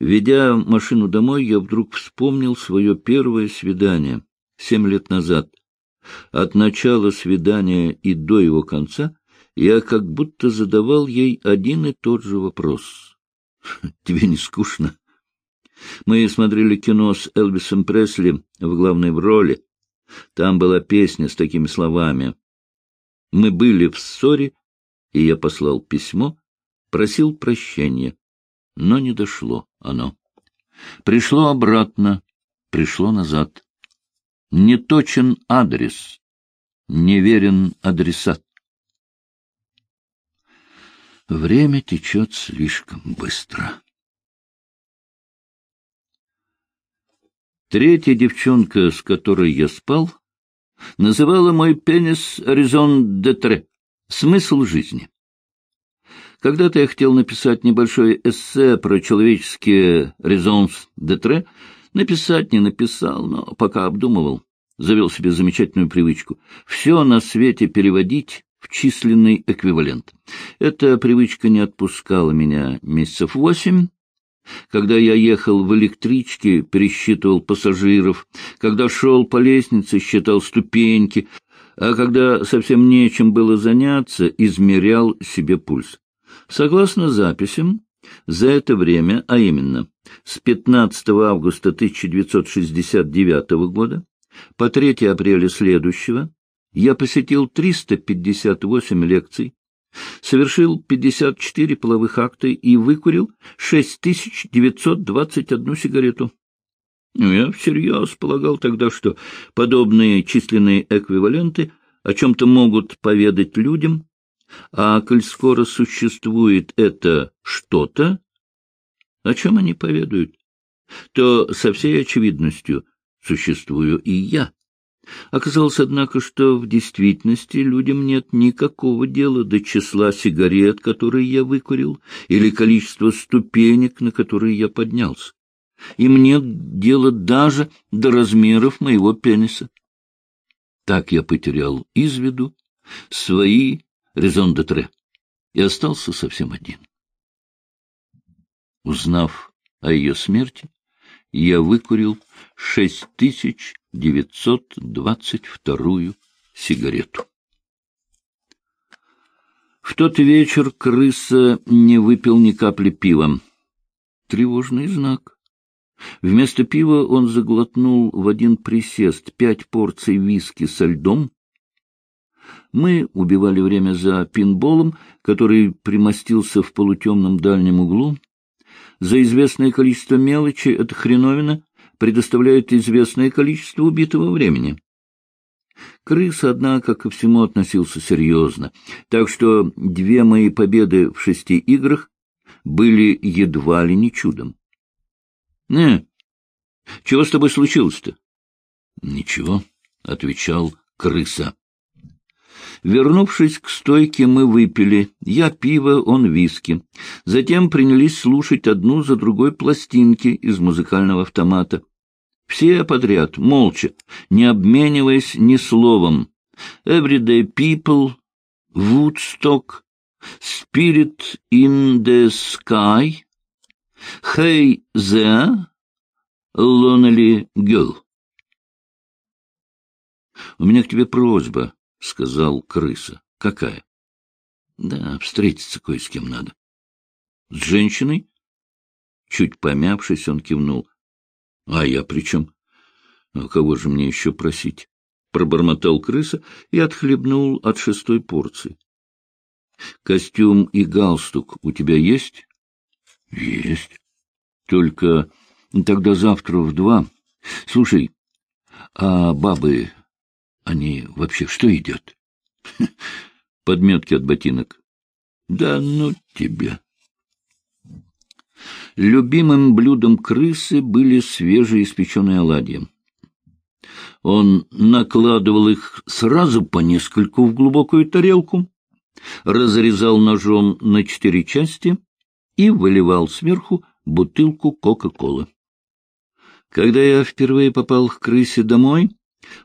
Ведя машину домой, я вдруг вспомнил свое первое свидание семь лет назад. От начала свидания и до его конца я как будто задавал ей один и тот же вопрос. «Тебе не скучно?» Мы смотрели кино с Элвисом Пресли в главной роли. Там была песня с такими словами. Мы были в ссоре, и я послал письмо, просил прощения, но не дошло оно. Пришло обратно, пришло назад. Не точен адрес, неверен адресат. Время течет слишком быстро. Третья девчонка, с которой я спал, называла мой пенис «Резон де тре» — смысл жизни. Когда-то я хотел написать небольшое эссе про человеческие «резонс де тре», написать не написал, но пока обдумывал, завел себе замечательную привычку. Все на свете переводить в численный эквивалент. Эта привычка не отпускала меня месяцев восемь, когда я ехал в электричке, пересчитывал пассажиров, когда шел по лестнице, считал ступеньки, а когда совсем нечем было заняться, измерял себе пульс. Согласно записям, за это время, а именно с 15 августа 1969 года по 3 апреля следующего, я посетил 358 лекций, совершил 54 половых акта и выкурил 6921 сигарету. Ну, я всерьез полагал тогда, что подобные численные эквиваленты о чем-то могут поведать людям, а коль скоро существует это что-то, о чем они поведают, то со всей очевидностью существую и я. Оказалось, однако, что в действительности людям нет никакого дела до числа сигарет, которые я выкурил, или количества ступенек, на которые я поднялся. Им нет дела даже до размеров моего пениса. Так я потерял из виду свои резон де тре и остался совсем один. Узнав о ее смерти, я выкурил шесть тысяч девятьсот двадцать вторую сигарету. В тот вечер крыса не выпил ни капли пива. Тревожный знак. Вместо пива он заглотнул в один присест пять порций виски со льдом. Мы убивали время за пинболом, который примостился в полутемном дальнем углу. За известное количество мелочи эта хреновина предоставляет известное количество убитого времени. Крыс, однако, ко всему относился серьезно, так что две мои победы в шести играх были едва ли не чудом. — Не, чего с тобой случилось-то? — Ничего, — отвечал крыса. Вернувшись к стойке, мы выпили. Я пиво, он виски. Затем принялись слушать одну за другой пластинки из музыкального автомата. Все подряд, молча, не обмениваясь ни словом. Everyday People, Woodstock, Spirit in the Sky, Hey There, Lonely Girl. У меня к тебе просьба, — сказал крыса. — Какая? — Да, встретиться кое с кем надо. — С женщиной? Чуть помявшись, он кивнул. А я при чем? А кого же мне еще просить? Пробормотал крыса и отхлебнул от шестой порции. Костюм и галстук у тебя есть? Есть. Только тогда завтра в два. Слушай, а бабы, они вообще что едят? Подметки от ботинок. Да ну тебе. Любимым блюдом крысы были свежеиспеченные оладьи. Он накладывал их сразу по нескольку в глубокую тарелку, разрезал ножом на четыре части и выливал сверху бутылку Кока-Колы. Когда я впервые попал к крысе домой,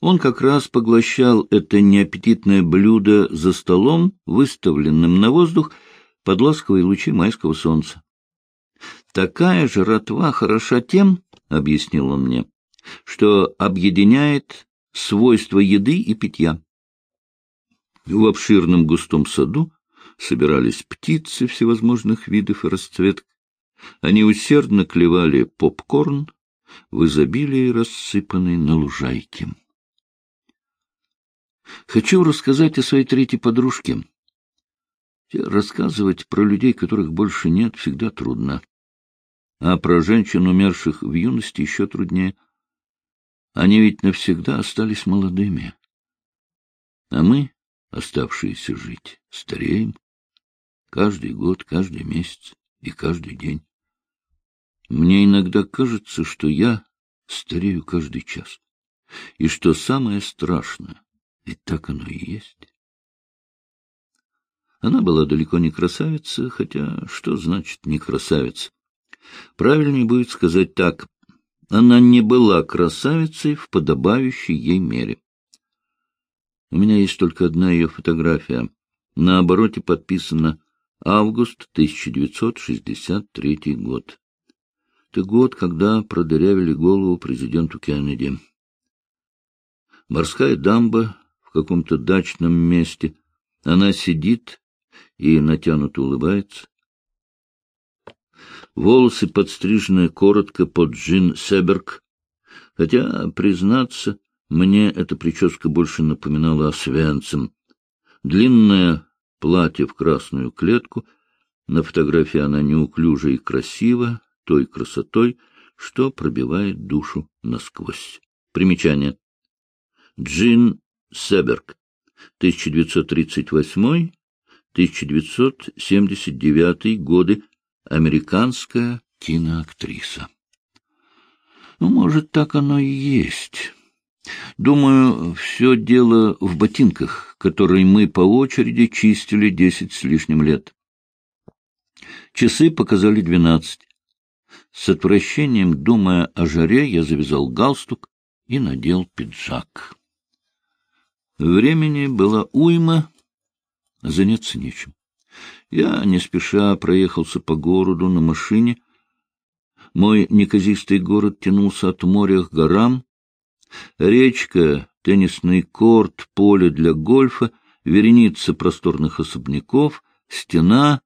он как раз поглощал это неаппетитное блюдо за столом, выставленным на воздух под ласковые лучи майского солнца. Такая жратва хороша тем, — объяснил он мне, — что объединяет свойства еды и питья. В обширном густом саду собирались птицы всевозможных видов и расцветок. Они усердно клевали попкорн, в изобилии рассыпанный на лужайке. Хочу рассказать о своей третьей подружке. Рассказывать про людей, которых больше нет, всегда трудно. А про женщин, умерших в юности, еще труднее. Они ведь навсегда остались молодыми. А мы, оставшиеся жить, стареем. Каждый год, каждый месяц и каждый день. Мне иногда кажется, что я старею каждый час. И что самое страшное, и так оно и есть. Она была далеко не красавица, хотя что значит не красавица? Правильнее будет сказать так. Она не была красавицей в подобающей ей мере. У меня есть только одна ее фотография. На обороте подписано «Август 1963 год». Это год, когда продырявили голову президенту Кеннеди. Морская дамба в каком-то дачном месте. Она сидит и натянуто улыбается. Волосы подстрижены коротко под джин Себерг, хотя, признаться, мне эта прическа больше напоминала о Свенцем. Длинное платье в красную клетку, на фотографии она неуклюжа и красива, той красотой, что пробивает душу насквозь. Примечание. Джин Себерг, 1938-1979 годы, американская киноактриса. Ну, может, так оно и есть. Думаю, все дело в ботинках, которые мы по очереди чистили десять с лишним лет. Часы показали двенадцать. С отвращением, думая о жаре, я завязал галстук и надел пиджак. Времени было уйма, заняться нечем. Я не спеша проехался по городу на машине. Мой неказистый город тянулся от моря к горам. Речка, теннисный корт, поле для гольфа, вереница просторных особняков, стена,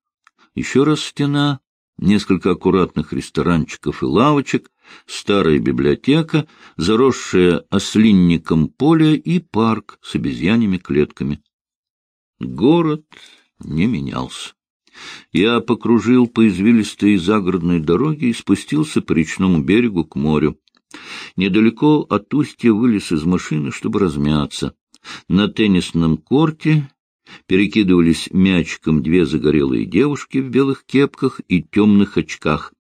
еще раз стена, несколько аккуратных ресторанчиков и лавочек, старая библиотека, заросшая ослинником поле и парк с обезьяньими клетками. Город не менялся. Я покружил по извилистой загородной дороге и спустился по речному берегу к морю. Недалеко от устья вылез из машины, чтобы размяться. На теннисном корте перекидывались мячиком две загорелые девушки в белых кепках и темных очках.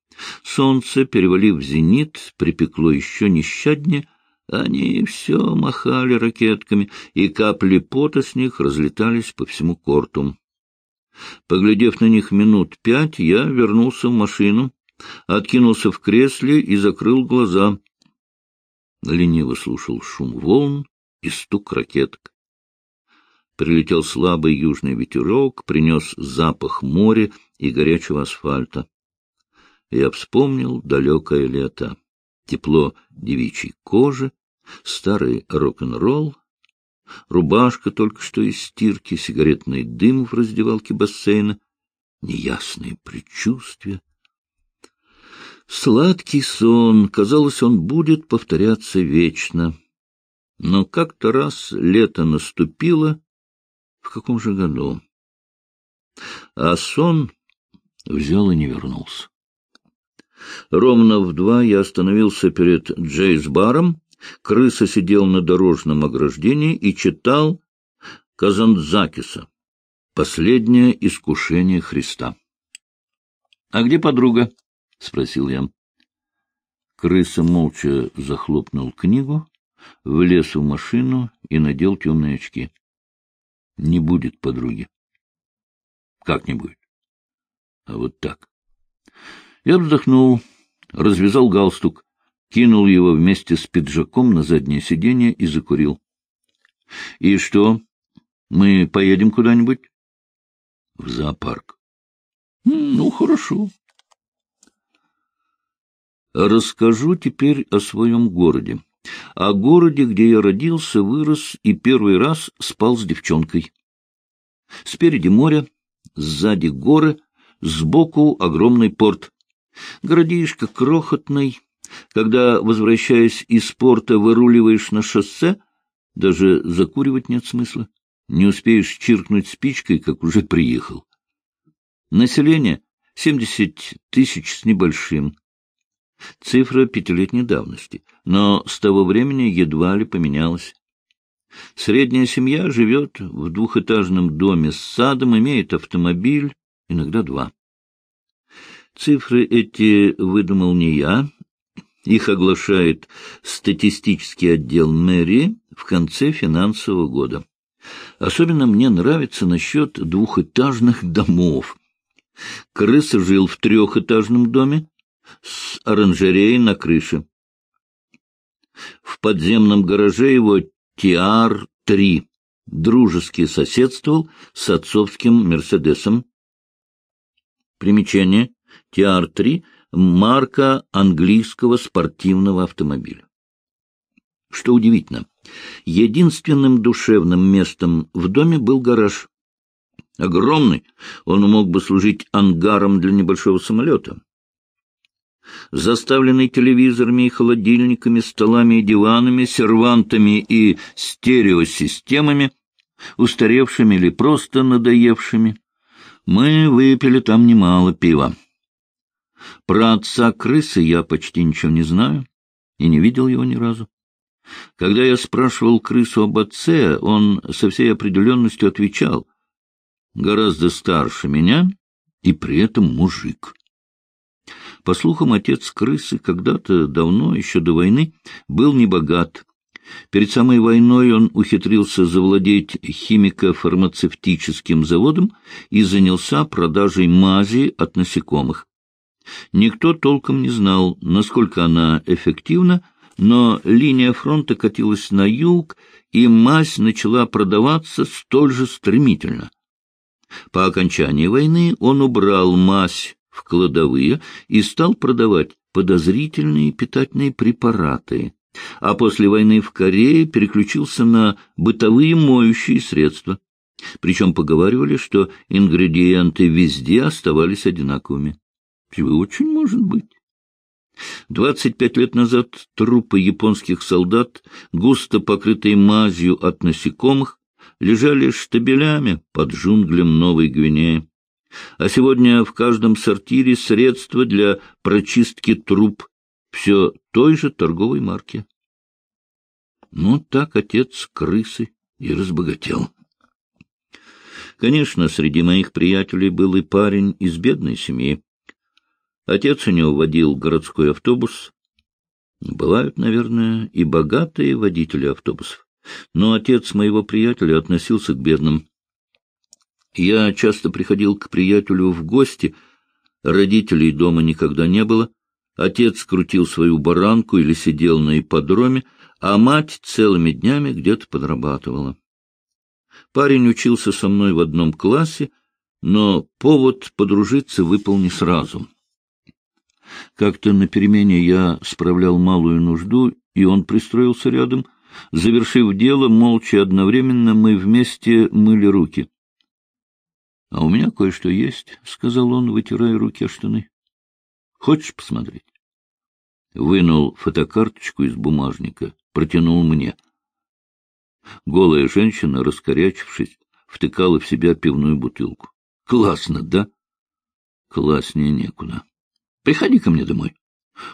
Солнце, перевалив зенит, припекло еще нещаднее, они все махали ракетками, и капли пота с них разлетались по всему корту. Поглядев на них минут пять, я вернулся в машину, откинулся в кресле и закрыл глаза. Лениво слушал шум волн и стук ракеток. Прилетел слабый южный ветерок, принес запах моря и горячего асфальта. Я вспомнил далекое лето, тепло девичьей кожи, старый рок-н-ролл, рубашка только что из стирки, сигаретный дым в раздевалке бассейна, неясные предчувствия. Сладкий сон, казалось, он будет повторяться вечно. Но как-то раз лето наступило, в каком же году? А сон взял и не вернулся. Ровно в два я остановился перед Джейс-баром. Крыса сидел на дорожном ограждении и читал Казандзакиса «Последнее искушение Христа». — А где подруга? — спросил я. Крыса молча захлопнул книгу, влез в машину и надел темные очки. Не будет подруги. Как не будет? А вот так. Я вздохнул, развязал галстук, кинул его вместе с пиджаком на заднее сиденье и закурил. — И что, мы поедем— В зоопарк. — Ну, хорошо. Расскажу теперь о своем городе. О городе, где я родился, вырос и первый раз спал с девчонкой. Спереди море, сзади горы, сбоку огромный порт. Городишко крохотный. Когда, возвращаясь из порта, выруливаешь на шоссе, даже закуривать нет смысла. Не успеешь чиркнуть спичкой, как уже приехал. Население — семьдесят тысяч с небольшим. Цифра пятилетней давности, но с того времени едва ли поменялась. Средняя семья живет в двухэтажном доме с садом, имеет автомобиль, иногда два. Цифры эти выдумал не я. Их оглашает статистический отдел мэрии в конце финансового года. Особенно мне нравится насчет двухэтажных домов. Крыса жил в трехэтажном доме с оранжереей на крыше. В подземном гараже его Тиар-3 дружески соседствовал с отцовским «Мерседесом». Примечание. Тиар-3 — марка английского спортивного автомобиля. Что удивительно, единственным душевным местом в доме был гараж. Огромный, он мог бы служить ангаром для небольшого самолета. Заставленный телевизорами и холодильниками, столами и диванами, сервантами и стереосистемами, устаревшими или просто надоевшими, мы выпили там немало пива. Про отца крысы я почти ничего не знаю и не видел его ни разу. Когда я спрашивал крысу об отце, он со всей определенностью отвечал — гораздо старше меня и при этом мужик. По слухам, отец крысы когда-то давно, еще до войны, был небогат. Перед самой войной он ухитрился завладеть химико-фармацевтическим заводом и занялся продажей мази от насекомых. Никто толком не знал, насколько она эффективна, но линия фронта катилась на юг, и мазь начала продаваться столь же стремительно. По окончании войны он убрал мазь в кладовые и стал продавать подозрительные питательные препараты, а после войны в Корее переключился на бытовые моющие средства. Причем поговаривали, что ингредиенты везде оставались одинаковыми. Очень может быть. Двадцать пять лет назад трупы японских солдат, густо покрытые мазью от насекомых, лежали штабелями под джунглем Новой Гвинеи. А сегодня в каждом сортире средства для прочистки труб все той же торговой марки. Ну, так отец крысы и разбогател. Конечно, среди моих приятелей был и парень из бедной семьи. Отец у него водил городской автобус. Бывают, наверное, и богатые водители автобусов. Но отец моего приятеля относился к бедным. Я часто приходил к приятелю в гости, родителей дома никогда не было, отец крутил свою баранку или сидел на ипподроме, а мать целыми днями где-то подрабатывала. Парень учился со мной в одном классе, но повод подружиться выпал не сразу. Как-то на перемене я справлял малую нужду, и он пристроился рядом — Завершив дело, молча одновременно мы вместе мыли руки. — А у меня кое-что есть, — сказал он, вытирая руки о штаны. — Хочешь посмотреть? Вынул фотокарточку из бумажника, протянул мне. Голая женщина, раскорячившись, втыкала в себя пивную бутылку. — Классно, да? — Класснее некуда. Приходи ко мне домой.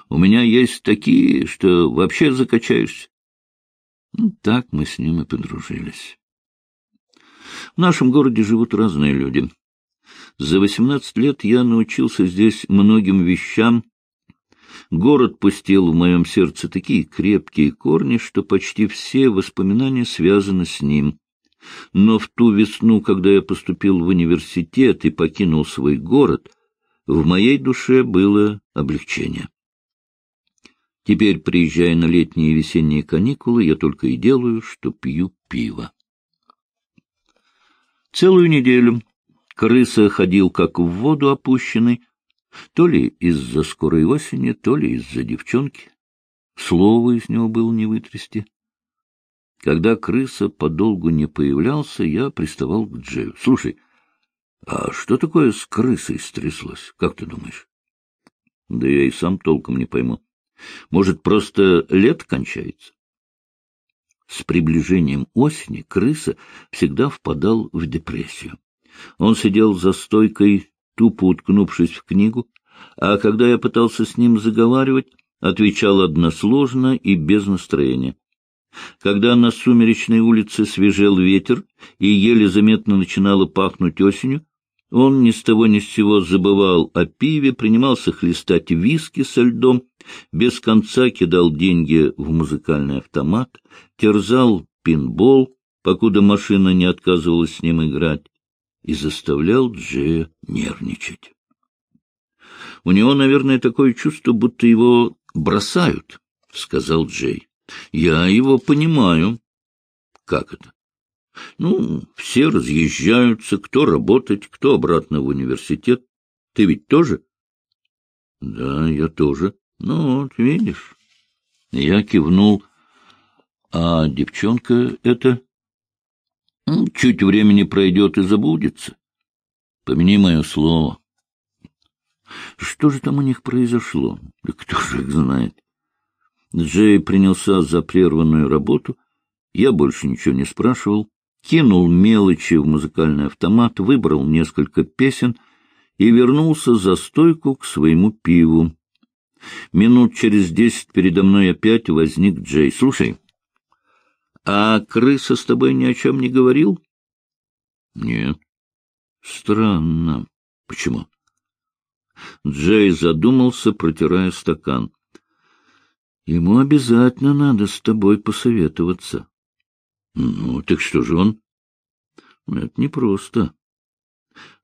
У меня есть такие, что вообще закачаешься. Ну, так мы с ним и подружились. В нашем городе живут разные люди. За восемнадцать лет я научился здесь многим вещам. Город пустил в моем сердце такие крепкие корни, что почти все воспоминания связаны с ним. Но в ту весну, когда я поступил в университет и покинул свой город, в моей душе было облегчение. Теперь, приезжая на летние и весенние каникулы, я только и делаю, что пью пиво. Целую неделю крыса ходил как в воду опущенный, То ли из-за скорой осени, то ли из-за девчонки. Слова из него было не вытрясти. Когда крыса подолгу не появлялся, я приставал к Джею. — Слушай, а что такое с крысой стряслось? Как ты думаешь? — Да я и сам толком не пойму. Может, просто лет кончается? С приближением осени крыса всегда впадал в депрессию. Он сидел за стойкой, тупо уткнувшись в книгу, а когда я пытался с ним заговаривать, отвечал односложно и без настроения. Когда на сумеречной улице свежел ветер и еле заметно начинало пахнуть осенью, он ни с того ни с сего забывал о пиве, принимался хлестать виски со льдом, без конца кидал деньги в музыкальный автомат, терзал пинбол, покуда машина не отказывалась с ним играть, и заставлял Джея нервничать. У него, наверное, такое чувство, будто его бросают, — сказал Джей. — Я его понимаю. — Как это? Ну, все разъезжаются, кто работать, кто обратно в университет. Ты ведь тоже? — Да, я тоже. Ну, вот, видишь. Я кивнул. А девчонка это... Чуть времени пройдет и забудется. Помяни мое слово. Что же там у них произошло? Да кто же их знает? Джей принялся за прерванную работу. Я больше ничего не спрашивал кинул мелочи в музыкальный автомат, выбрал несколько песен и вернулся за стойку к своему пиву. Минут через десять передо мной опять возник Джей. — Слушай, а крыса с тобой ни о чем не говорил? — Нет. — Странно. — Почему? Джей задумался, протирая стакан. — Ему обязательно надо с тобой посоветоваться. — Ну, так что же он? — Это непросто.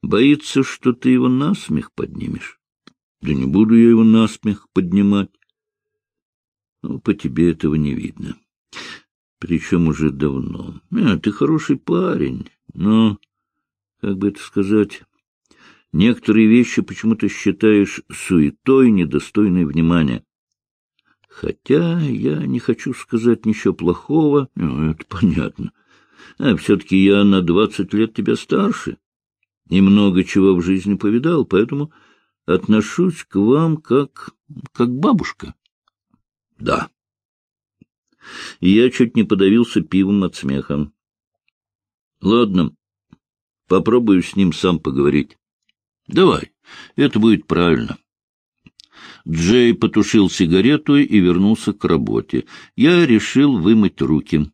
Боится, что ты его насмех поднимешь. — Да не буду я его насмех поднимать. Ну, по тебе этого не видно. Причем уже давно. А, ты хороший парень, но, как бы это сказать, некоторые вещи почему-то считаешь суетой, недостойной внимания. Хотя я не хочу сказать ничего плохого, ну, это понятно. А все-таки я на двадцать лет тебя старше и много чего в жизни повидал, поэтому отношусь к вам как, как бабушка. Да. И я чуть не подавился пивом от смеха. Ладно, попробую с ним сам поговорить. Давай, это будет правильно. Джей потушил сигарету и вернулся к работе. Я решил вымыть руки.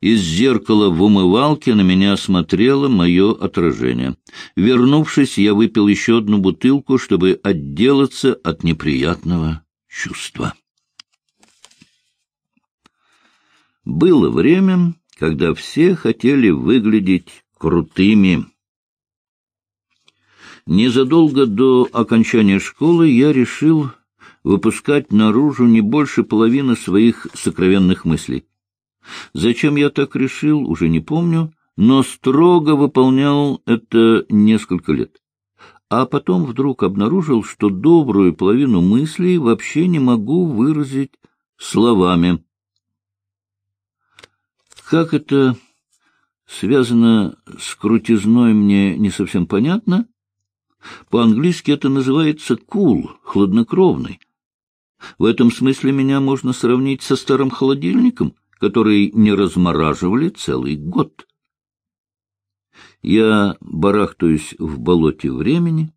Из зеркала в умывалке на меня смотрело мое отражение. Вернувшись, я выпил еще одну бутылку, чтобы отделаться от неприятного чувства. Было время, когда все хотели выглядеть крутыми. Незадолго до окончания школы я решил выпускать наружу не больше половины своих сокровенных мыслей. Зачем я так решил, уже не помню, но строго выполнял это несколько лет. А потом вдруг обнаружил, что добрую половину мыслей вообще не могу выразить словами. Как это связано с крутизной, мне не совсем понятно. По-английски это называется «кул», cool, хладнокровный. В этом смысле меня можно сравнить со старым холодильником, который не размораживали целый год. Я барахтаюсь в болоте времени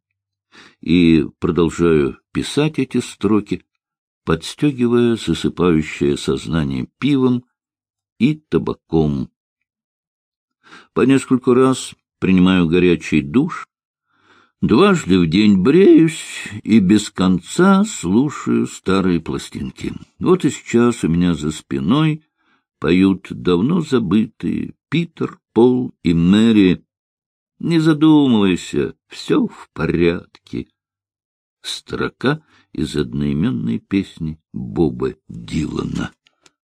и продолжаю писать эти строки, подстегивая засыпающее сознание пивом и табаком. По нескольку раз принимаю горячий душ, Дважды в день бреюсь и без конца слушаю старые пластинки. Вот и сейчас у меня за спиной поют давно забытые Питер, Пол и Мэри. Не задумывайся, все в порядке. Строка из одноименной песни Боба Дилана.